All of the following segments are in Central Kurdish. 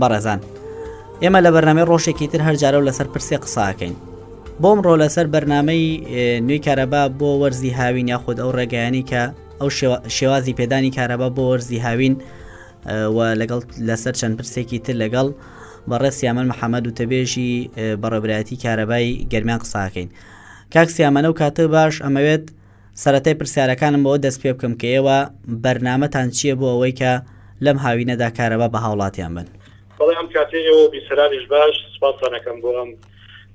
بەڕێزان ئێمە لە بەرنامەی ڕۆژێکی تر هەر جارە و لەسەر پرسێ قساکەین بۆم ڕۆ لەسەر بەرنمەی نوێی کارەبا بۆ وەرزی هاوین یاخود ئەو ڕێگەیانی کە ئەو شێوازی پێدانی کارەبا بۆ وەرزی هاوین و لەگەڵ لەسەر چەند پرسێکی تر لەگەڵ بەڕێز سیامەن محەممەد و تەبێژی بەڕێبراتی کارەبای گەرمیان قساکەین کاک سیامەنە و کاتە باش ئەمەوێت سەرەتای پرسیارەکانم بەوە دەست پێ بکەم کە ئێوە بەرنامەتان چییە بۆ ئەوەی کە لەم هاوینەدا کارەبا بە هاوڵاتیان بەن؟ بەڵێ ئەم کاتەی ئێوە و بیسەرانیش باش، سپاستان ئەکەم بۆ ئەم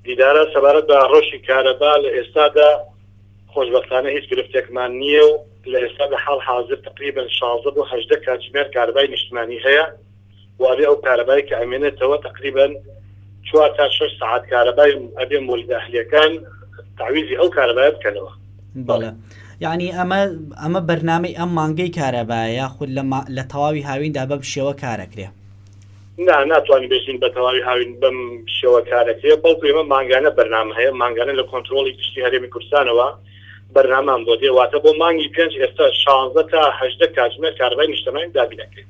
دیدارە سەبارەت بە رەوشی کارەبا لە ئێستادا خۆشبەختانە هیچ گرفتێکمان نییە و لە ئێستا لە حاڵ حازر تەقریبەن شازدە بۆ هەژدە کاتژمێر کارەبای نیشتمانی هەیە، وابێ ئەو کارەبای کە ئەمێنێتەوە تەقریبەن چوار تا شەش سەعات کارەبای ئەبێ مۆلدە ئەهلیەکان تعویزی ئەو کارەبای بکەنەوە بەڵێ یعنی ئەمە ئەمە بەرنمەی ئەم مانگەی کارەبایە خود لە تەواوی هاویندا بەم شێوە کارەکرێ نا ناتوانین بێژین بە تەواوی هاوین بەم شێوە کارەکرێ بەڵکو ئێمە مانگانە بەرنام هەیە مانگانە لە کۆنتترۆڵی گشتی هەرێمی کوردستانەوە بەرنامان بۆ دێواتە بۆ مانگی پێنج ئێستا شانزە تاهدە کاتژمێر کاربای نیشتمانی دابینەکرێت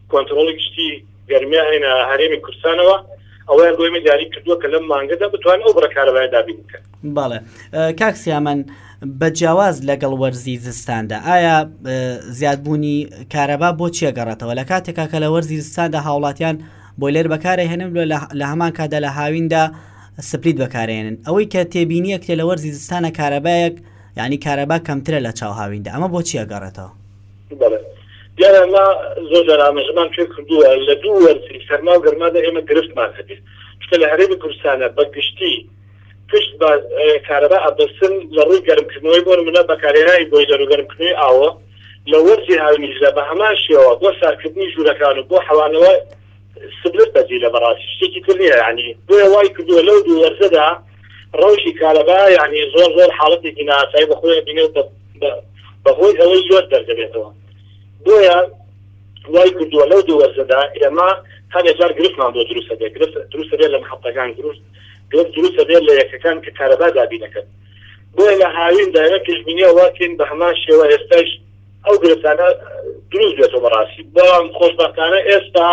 کۆنترۆڵی گشتی گەرمیان هەینە هەرێمی کوردستانەوە ئەوەیان بۆ ئێمە دیاری کردووە کە لەم مانگەدا بتوان ئەو بڕە کارەبای دابین بکەن بەڵێ کاک سیامەن بە جیاواز لەگەڵ وەرزی زستاندا ئایا زیادبوونی کارەبا بۆ چێگەڕێتەوە لە کاتێکا کە لە وەرزی زستاندا هاوڵاتیان بۆ لێر بەکارە هێنن لە هەمان کادا لە هاویندا سپلیت بەکارێنن ئەوەی کە تێبینیە کرێ لە وەرزی زستانە کارەبایەک ینی کارەبا کەمترە لە چاو هاویندا ئەمە بۆ چیە گەڕێتەوە بەڵێ دیارە ئەمە زۆر جار ئاماژەمان پێ کردووە لە دوو وەرزی سەرما و گەرمادا ئێمە گرفتمان هەبێت چونکە لە هەرێمی کوردستانە بە گشتی پشت بە کارەبا ئەبەستن لە ڕووی گەرمکردنەوەی بۆ نمونە بەکارهێنانی بۆیلەر و گەرمکردنەوەی ئاوە لە وەرزی هاوینیشدا بە هەمان شێوە بۆ ساردکردنی ژوورەکان و بۆ حەوانەوە سبلت بەدیلە بەڕاستی شتێکی تر نییە یانی بۆیە وای کردووە لەو دوو وەرزەدا ڕەوشی کارەبا یانی زۆر زۆر حاڵەتێکی ناسایی بە خۆیان بینێت بەهۆی ئەوەی لۆت دەردەبێتەوە بۆیە وای کردووە لەو دوو وەرزەدا ئێمە هەندێک جار گرفتمان بۆ دروستە بێت گرفت دروستە بێت لە محەتەکان گرفت گرفت دروستە بێت لە یەکەکان کە کارەبا دابی دەکەن بۆیە لە هاوین دایە پێشبینیە واکەین بە هەمان شێوە ئێستش ئەو گرفتانە دروست بێتەوە بەڕاستی بەڵام خۆشببختانە ئێستا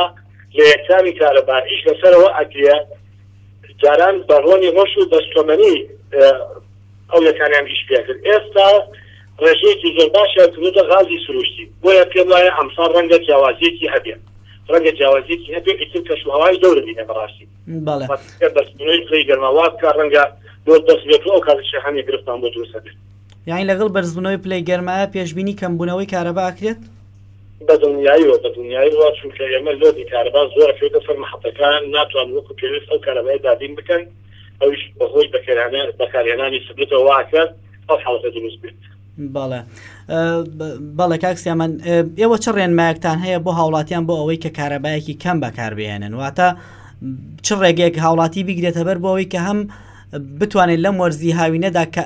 لە یەکانی کارەبا ئیش لەسەرەوە ئەکرە جاران بە ڕۆنی ڕەش و بەستۆمەنی ئەو یەکانیان ئیش پێ کرد، ئێستا ڕێژەیەکی زۆر باشیان کردۆتە غازی سروشتی، بۆیە پێم وایە ئەمساڵ ڕەنگە جیاوازیەکی هەبێ، ڕەنگە جیاوازیەکی هەبێ ئیتر کەش و هەواش دەورە بینێ بەڕاستی بەڵێ. ڕاستە بەستنەوەی پلەی گەرما وا بکا ڕەنگە لۆت بەرز بێت و ئەو کاتەشی هانی گرفتمان بۆ دروست ئەبێ. یانی لەگەڵ بەرزبوونەوەی پلەی گەرمایە پێشبینی کەمبوونەوەی کارەبا ئەکرێت؟ بە دڵنیایەوە بە دڵنیایەوە چونکە ئێمە لۆدی کارەبا زۆرە کەوێتە سەر محەتەکان ناتوان وەکو پێویست ئەو کارەبای دابین بکەن ئەویش بەهۆی بەکەرانە بەکارهێنانی سبتەوە واکە ئەو حاڵەتە دروست بێت بەڵێ بەڵێ کاکسیامەن ئێوە چ ڕێنمایەکتان هەیە بۆ هاوڵاتیان بۆ ئەوەی کە کارەبایەکی کەم بەکاربیێنن واتە چ ڕێگەیەک هاوڵاتی بیگرێتە بەر بۆ ئەوەی کە هەم بتوانێت لەم وەرزی هاوینەدا کە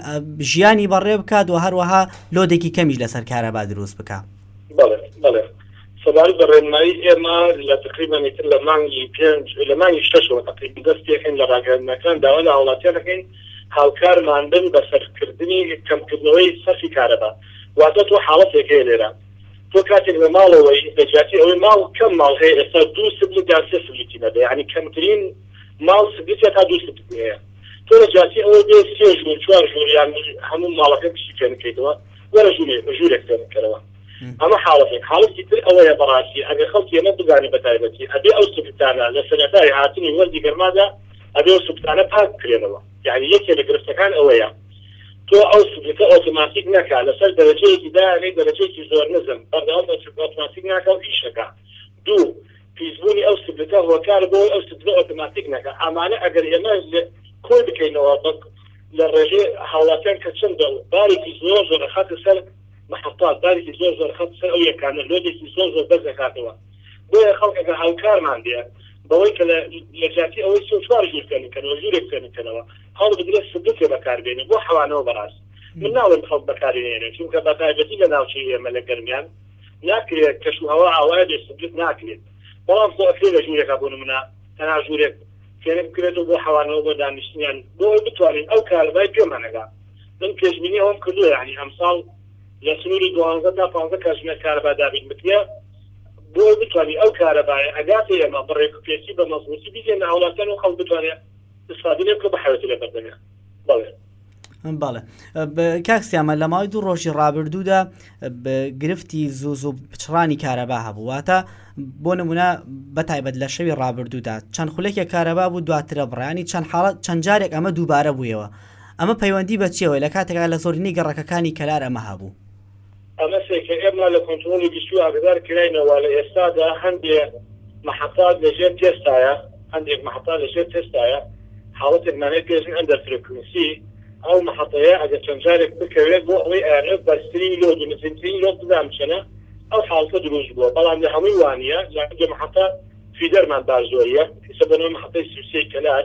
ژیانی بەڕێ بکات و هەروەها لۆدێکی کەمیش لەسەر کارەبا دروست بکە سەبارەت بە ڕێنمایی ئێمە لە تقریبانی تر لە مانگی پێنج لە مانگی شەشەوە تقریب دەست پێکەین لە ڕاگەاندنەکان داوا لە هاوڵاتیان دەکەین هاوکارمان بن بە سەرکردنی کەمکردنەوەی سەرفی کارەبا واتە تۆ حاڵەتێک هەیە لێرە تۆ کاتێک لە ماڵەوەی لە جیاتی ئەوەی ماڵ کەم ماڵ هەیە ئێستا دوو سبلی داسێ سبلیتی نەبێ ینی کەمترین ماڵ سدی تێکا دوو سدی هەیە تۆ لە جیاتی ئەوەی بێ سێ ژوور چوار ژوور یان هەموو ماڵەکە کچی فێر بکەیتەوە وەرە ژوورێ ژوورێک فێر بکەرەوە ئەمە حاڵەتێک حاڵەتی تر ئەوەیە بەڕاستی ئەگەر خەڵکی ئێمە بزانێ بە تایبەتی ئەبێ ئەو سدتانە لە سەرەتای هاتنی وەرزی گەرمادا ئەبێ ئەو سدتانە پاک بکرێنەوە یعنی یەکێ لە گرفتەکان ئەوەیە تۆ ئەو سدەکە ئۆتۆماتیک نەکا لەسەر دەرەجەیەکی دایانەی دەرەجەیەکی زۆر نزم بەردەوام ئۆتۆماتیک ناکا و ئیشەکە دوو پیسبوونی ئەو سدرکە هۆکارە بۆ ئەوەی ئەو سدرە ئۆتۆماتیک نەکات ئامانە ئەگەر ئێمە کۆی بکەینەوە بە لە ڕێژەی هاوڵاتیان کە چەندە و بارێکی زۆر زۆر ئەخاتە سەر محەتات بارێکی زۆر زۆر خەت سەر ئەو یەکانە لۆدێکی زۆر زۆر بەرز دەکاتەوە بۆیە خەڵک ئەگەر هاوکارمان بێ بەوەی کە لە لە جیاتی ئەوەی سێ و چوار ژوور فێر بکەنەوە ژوورێک فێر بکەنەوە هەڵبگرێت سدرکێ بەکاربێنێ بۆ حەوانەوە بەڕاست من ناڵێم خەڵک بەکاری نێرێ چونکە بە تایبەتی لە ناوچەی ئێمە لە گەرمیان ناکرێت کەش و هەوا ئاوایە بێ سندوت ناکرێت بەڵام خۆ ئەکرێت لە ژوورێکا بۆ نمونە تەنها ژوورێک فێنک بکرێتەوە بۆ حەوانەوە بۆ دانیشتنیان بۆ ئەوەی بتوانین ئەو کارەبای پێمانەگا من پێشبینی ئەوەم کردووە یانی ئەمساڵ لە سنووری دوانزە تا پانزە کاتژمێر کارەبا دابین بکرێ بۆ ئەوەی بتوانین ئەو کارەبایە ئەگاتە ئێمە بە ڕێکوپێکی بە مەزبووتی بیگەینە هەوڵاتیان و خەڵک بتوانێت استفادە لێ بکە بە حەوێتی لێ بەردەنێ بەڵێ بەڵێ کاک سیامە لە ماوەی دوو ڕۆژی ڕابردوودا گرفتی زوو زوو پچڕانی کارەبا هەبوواتە بۆ نمونە بە تایبەت لە شەوی ڕابردوودا چەند خولێکی کارەبا بوو دواترە بڕانی چەند حاڵەت چەند جارێک ئەمە دووبارە بوویەوە ئەمە پەیوەندی بە چیەوەی لە کاتێکا لە زۆرینی گەڕەکەکانی کەلار ئەمە هەبوو ئەمە سەی کە ئێمە لە کۆنترۆڵی گشتی ئاگەدار کراینەوە لە ئێستادا هەندێ محەتا لە ژێر تێستایە هەندێک محەتا لە ژێر تێستایە حاڵەتێک نانێت پێژن ئەندەر فرکونسی ئەو محەتەیە ئەگەر چەند جارێک بکەوێت بۆ ئەوەی ئەرێت بەرزترین لۆ دونزینترین لۆ بدام چەنە ئەو حاڵتە دروست بووە بەڵام لە هەمووی وانە لە محەتا فیدەرمان بار زۆریە کەسە بەنەوە محەتەی سوسەی کەلار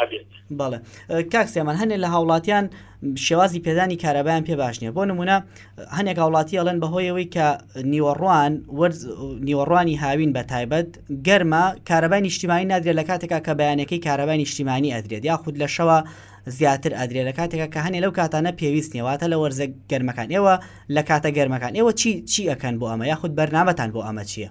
ئەبێت. بەڵێ کاک سێمان هەنێ لە هاوڵاتیان شێوازی پێدانی کارەبیان پێ باش نیە بۆ نمونە هەنێک هاوڵاتی ئەڵێن بەهۆیەوەی کە نیوەڕوان وەرز نیوەڕوانی هاوین بە تایبەت گەرمە کارەبای نیشتیمانی نادرێت لە کاتێکا کە بەیانەکەی کارەبای نیشتیمانی ئەدرێت یاخود لە شەوە زیاتر ئەدرێ لە کاتێکە کە هەنێ لەو کاتانە پێویست نێواتە لە وەرزە گەرمەکان ئێوە لە کاتە گەرمەکان ئێوە چی چی ئەەکەن بۆ ئەمە یاخود بەرنمەتان بۆ ئەمە چییە؟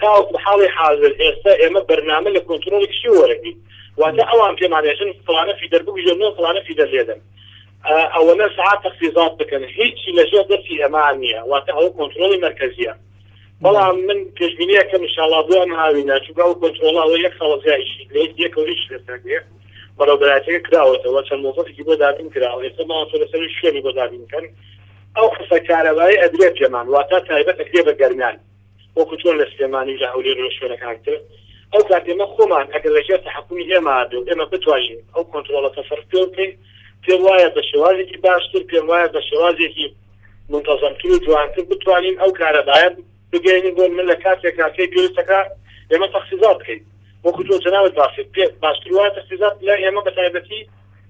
تاوەکو حاڵی حازر ئێستا ئێمە بەرنامە لە کۆنترۆڵی کشتی وەرەگرین واتە ئەوان پێمان ئێژن فڵانە فیدەر بگوژێن نۆ فڵانە فیدەر لێدەن ئەوەنە سعات تەخفیزات بکەن هیچی لە ژێر دەستی ئەمان نییە واتە ئەو کۆنترۆڵی مرکزیە بەڵام من پێشبینیە کە مشاڵا بۆ ئەم هاوینە چوگا و کۆنترۆڵەوە یەک ساڵ زیایشی لێ یەکەوریش لەسەرێ بەڕێوبەراتەکە کراوەتەوە چەند مۆفەتێکی بۆ دابین کراوە ئێستا ماوەتە لەسەر شوێنی بۆ دابین کەن ئەو قسە کارەبای ئەدرێت پێمان واتە تایبەت ئەکرێ بە گەرمیان وەکو چۆن لە سلێمانی و لە هەولێر و لە شوێنەکان تر ئەو کات ئێمە خۆمان ئەگەر لە ژێر تەحەکومی ئێمە بێ و ئێمە بتوانین ئەو کۆنترۆڵە تەسەڕف پێ بکەین پێم وایە بە شێوازێکی باشتر پێم وایە بە شێوازێکی منتەزەمتر و جوانتر بتوانین ئەو کارەبایە بگەینی بۆ من لە کاتێکا کەی پێویستەکە ئێمە تەخسیزات بکەین وەکو تۆ جەنابت باست پێ باشتر وایە تەخسیزات لای ئێمە بە تایبەتی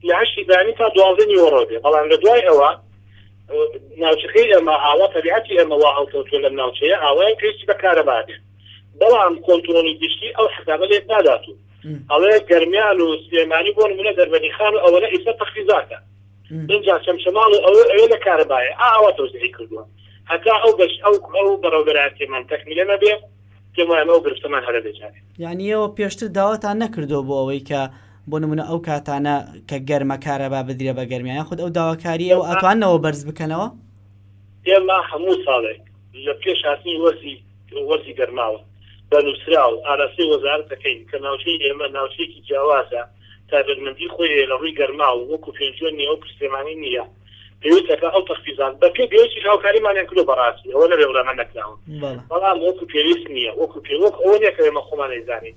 لە هەشتی بەیانی تا دوازدە نیوەڕۆ بێ بەڵام لە دوای ئەوە ناوچەکەی ئێمە ئاوا تەبیعەتی ئێمە وا هەڵکەوتووە لەم ناوچەیە ئاوایان پێویستی بە کارەبا ئەبێت بەڵام کۆنترۆڵی گشتی ئەو حسابە لێک نادات و ئەڵێ گەرمیان و سلێمانی بۆ نمونە دەربەنی خان و ئەوەنە ئیسە تەخیزاتە اینجا چەمچەماڵ و ئەوە ئەوێ لە کارەبایە ئاوا تۆزیعی کردووە هەتا ئەو بەش ئەو ئەو بەڕەوبەراتێمان تەکمیلە نەبێ پێم وایە ئەو گرفتەمان هەرە بێجارێ یعنی ئێوە پێشتر داواتان نەکردووە بۆ ئەوەی کە بۆ نمونە ئەو کاتانە کە گەرمە کارەبا بدرێ بە گەرمیان یان خود ئەو داواکاریە و ئەتوانەوە بەرز بکەنەوە؟ ئێمە هەموو ساڵێک لە پێش هاتنی وەرزی وەرزی گەرماوە بە نووسراو ئاراستەی وەزارەت دەکەین کە ناوچەی ئێمە ناوچەیەکی جیاوازە تایبەتمەندی خۆی هەیە لە ڕووی گەرما و وەکو پێنجوێن نیە وەکو سلێمانی نیە پێویست دەکات ئەو تەخفیزات بە پێی پێویستی هاوکاریمانیان کردو بەڕاستی ئەوە نەبێ بڵێ ئەمە نەکراوە بەڵام وەکو پێویست نیە وەکو پێ وەکو ئەوە نیە کە ئێمە خۆمان نەیزانین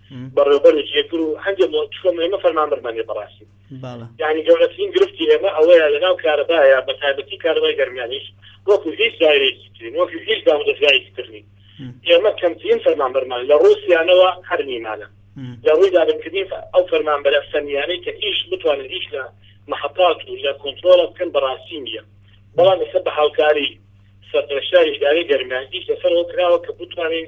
بەڕێوبەرێکی یەکگرو هەندێ مۆ چکۆم ئێمە فەرمانبەرمان نیە بەڕاستی یانی گەورەترین گرفتی ئێمە ئەوەیە لەناو کارەبایە بەتایبەتی کارەبای گەرمیانیش وەکو هیچ دایرەیەکی ترین وەکو هیچ دامودەزگایەکی تر نین ئێمە کەمترین فەرمانبەرمان لە ڕووی سیانەوە هەر نیمانە لە ڕووی دابینکردنی ئەو فەرمانبەرە فەنیانەی کە ئیش بتوانن ئیش لە مەحەتات و لە کۆنترۆڵە بکەن بەڕاستی نیە بەڵام ئێستا بە هاوکاری سەرپەرشتاری ئیدارەی گەرمیان ئیش لەسەرەوە کراوە کە بتوانین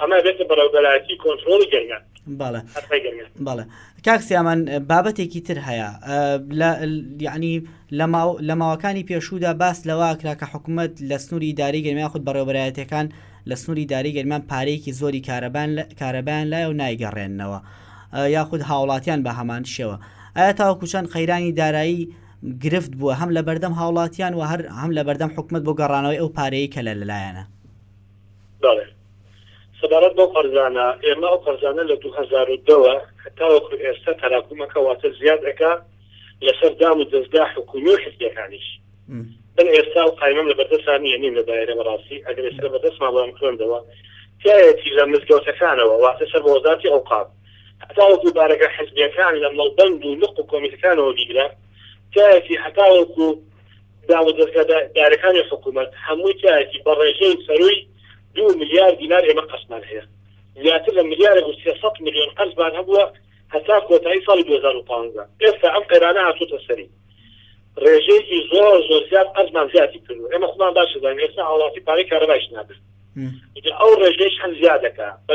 ئەمە بێتە بەڕێوبەرایەتی کۆنتترۆڵی گەرمە بەڵێ کاک سیامان بابەتێکی تر هەیە یعنی لە ماوەکانی پێشوودا باس لەوە کرا کە حکوومەت لە سنووری داری گەرمیان خود بەڕێوبەرایەتەکان لە سنووری داری گەرمان پارێکی زۆری کارەبان کارەبان لای و نایگەڕێننەوە یاخود هاوڵاتیان بە هەمان شێوە ئایا تاوەکو چەند قەیرانی دارایی گرفت بووە هەم لە بەردەم هاوڵاتیان و هەر هەم لە بەردەم حکومت بۆ گەڕانەوەی ئەو پارەیە کە لە لەلایەنە بەڵێ. سەبارەت بەو قەرزانە، ئێمە ئەو قەرزانە لە دوو هەزار و دە وە هەتاوەکو ئێستا تەراکومەکە واتە زیاد ئەکا لەسەر دام و دەزگا حکومی و حزبیەکانیش. من ئێستا ئەو قایمەم لە بەردەسا نیە نیم لە دایرە بەڕاستی ئەگەر ئێستا لە بەردەسما بوایە ئەمخوێندەوە تیایەتی لە مزگەوتەکانەوە واتە سەر بە وەزاتی ئەوقاف هەتاوەکو بارەگا حزبیەکان لە مەڵبەند و لق و کۆمیتەکانەوە بیگرە تیایەتی هەتاوەکو دام و دەزگا دارەکانی حکوومەت هەمووی تایەتی بە ڕێژەی سەرووی دوو ملیار دینار ئێمە قەرزمان هەیە زیاتر لە ملیارێک و سێ سەد ملیۆن قەرزمان هەبووە هەتا کۆتایی ساڵی دوو هەزار و پازدە ئێستا ئەم قەیرانە هاتووتە سەری ڕێژەیەکی زۆر زۆر زیاد قەرزمان زیادی کردو ئێمە خۆمان باش دەزانین ئێستا هاوڵاتی پارەی کارەبایش نادەن ئەو ڕێژەیش هەم زیادەکە بە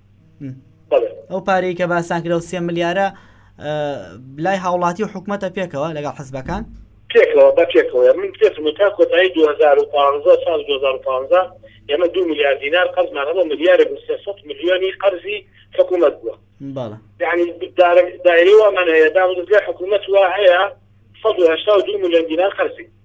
ئەو پارەی کە باسان کرە و سێ ملیارە لای هاوڵاتی و حکوومەتە پێکەوە لەگەڵ حزبەکان پێکەوە بە پێکەوە من پێم تا کۆتایی 2015 سال 2015 ئێمە دو میلیارد دینار قەرزمان هەبوو ملیارە 300 میلیۆنی قەرزی حکوومەت بووە یعنی دایرەوەمان هەیە دامودەزگای حکوومەت وە هەیە 1970 میلیۆن دینار قەرزی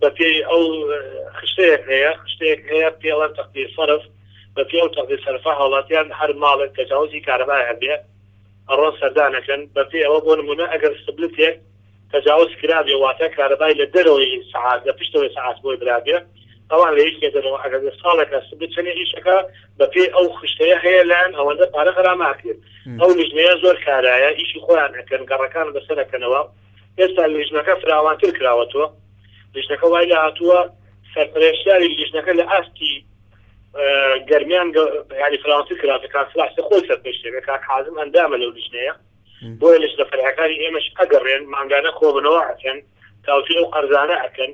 بە پێی ئەو خشتەیەک هەیە خشتەیەک هەیە پێڵە تەقدیر سەرف بە پێ و تەقدیر سەرفە هاوڵاتیان هەر ماڵێک تەجاوزی کارەبای هەبێ ئەڕۆن سەردانەکەن بە پێ ئەوە بۆ نمونە ئەگەر سبلتێک تەجاوز کرابێ واتە کارەبای لە دەرەوەی سعات لە پشتەوەی سعات بۆی برابێ ئەوان لە یەکێ دەنەوە ئەگەر لە ساڵێکە سبلت چەنێ ئیشەکە بە پێ ئەو خشتەیە هەیە لایەن ئەوەندە پارە غەراماکرێت ئەو لیژنەیە زۆر کارایە ئیشی خۆیان ئەکەن گەڕەکان بەسەرەکەنەوە ئێستا لیژنەکە فراوانتر کراوەتەوە، لیژنەکە وای لێ هاتووە سەرپەرێشداری لیژنەکە لە ئاستی گەرمیان یاری فراوانتر کراوەتە کاک سلاح سە خۆی سەرپێشتێکە کاک حازم ئەندامە لەو لیژنەیە بۆیە لیژنە فەرعەکانی ئێمەش ئەگەڕێن مانگانە کۆبنەوە ئەکەن تاوتوێ و قەرزانە ئەکەن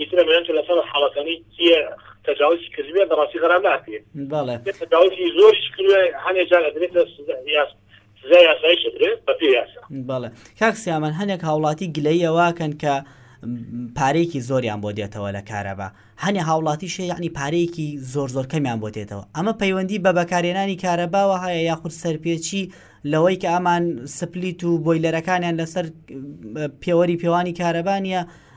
ئیتر ئەمەیان کە لەسەر حاڵەکانی چییە تەجاوزی کردبێ بەڕاستی غەرام ناکرێ بەڵێ کە تەجاوزی زۆریش کردوێ هەنێ جار ئەدرێتە سزا یاس سزای یاساییش ئەدرێ بەپێ یاسا. بەڵێ کاک سیامەند هەنێک هاوڵاتی گلەیی ئەوەکەن کە پارەیەکی زۆریان بۆ دێتەوە لە کارەبا هەنێ هاوڵاتیش هەیە یەعنی پارەیەکی زۆر زۆر کەمیان بۆ دێتەوە ئەمە پەیوەندی بە بەکارهێنانی کارەباوە هەیە یاخود سەرپێچی لەوەی کە ئەمان سپلیت و بۆیلەرەکانیان لەسەر م، پێوەری پێوانی کارەبا نییە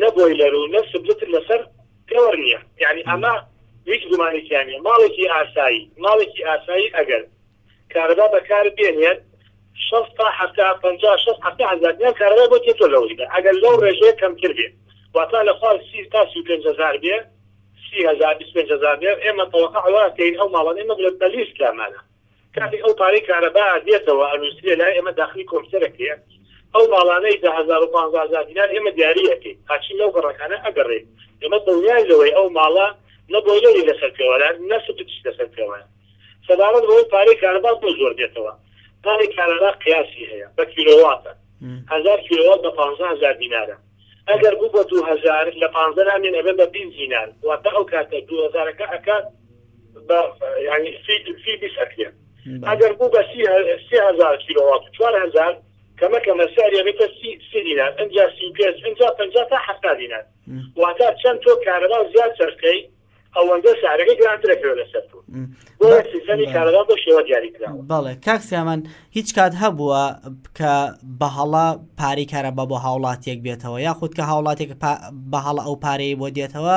نە بۆیلەر و نە سبلتت لەسەر پێوەر نییە یانی ئەمە هیچ گومانێکیان نییە ماڵێکی ئاسایی ماڵێکی ئاسایی ئەگەر کارەبا بەکار بێنێت شەست تا حەفتا پەنجا شەست حەفتا هەزار دینار کارەبای بۆ تێتۆ لە وریدا ئەگەر لەو ڕێژەیە کەمتر بێ واتا لە خوار سی تا سی و پێنج هەزار بێ سی هەزار بیست و پێنج هەزار بێ ئێمە تەوەقع وا کەین ئەو ماڵانەی مەبلەت بەلیس لامانە کاتێک ئەو پارەی کارەبا دێتەوە ئەنوسرێ لای ئێمە داخلی کۆمپیتەرێک هەیە ئەو ماڵانەی دە هەزار و پانزا هەزار دینار ئێمە دیاری ئەکەین ئاچین لەو گەڕەکانە ئەگەڕێین ئێمە دڵنیاین لەوەی ئەو ماڵە نە بۆیلەری لەسەر پێوەرە نە سفچی لەسەر پێوەرە سەبارەت بەوەی پارەی کارەبا بۆ زۆر دێتەوە پارەی کارەبا قیاسی هەیە بە کیلۆواتە هەزار کیلۆوات بە پانزا هەزار دینارە ئەگەر بوو بە دوو هەزار لە پانزە نامێنێ ئەبێ بە بیست دینار واتە ئەو کاتە دوو هەزارەکە ئەکات بە ینی فی بیست ئەکرێن ئەگەر بوو بە سێ هزار کیلووات و چوار هزار کەمەکە مەسیارە بێتە سی دینار ئەجا سی پێ ئەجا پ تا حتا دینار واتا چەند تۆ کارەبا زیاد سەرکەی ئەوەندە سارەکە گرانترەکەوە لەسەر تۆ سیستەمی کارەبا بۆ شێوە دیاری کرا بەڵێ کاک سامان هیچ کات هەبووە کە بەهڵا پارەی کارەبا بۆ هاوڵاتیەک بێتەوە یاخود کە هاوڵاتێک بەهڵە ئەو پارەی بۆ دێتەوە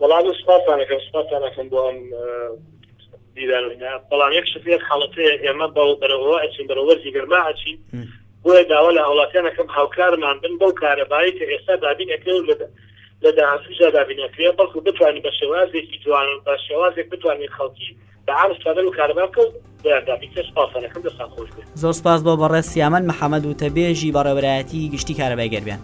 وەڵا من سوپاستان ئەکەم سوپاستان ئەکەم بۆ ئەم دیدارەتە بەڵام یەک شت یەک حاڵەتەیە ئێمە بەو بەرەوە ئەچین بەرە وەرزی گەرما ئەچین بۆیە داوا لە هاوڵاتیان ئەکەم هاوکارمان بن بەو کارەبایی کە ئێستا دابین ئەکرێ و لەدە لە داهاتووشدا دابین ئەکرێ بەڵکو بتوانین بە شێوازێکی جوان و بە شێوازێک بتوانین خەڵکی بەهار ئوستادە لۆ کارەبا کەو بۆیان دا بیکرێ سوپاس هەنەکەم دەستان خۆش بێ. زۆر سوپاس بۆ بەڕێز سیامەند محەمەد وتەبێژی بەڕێوەبەرایەتیی گشتی کارەبای گەرمیان.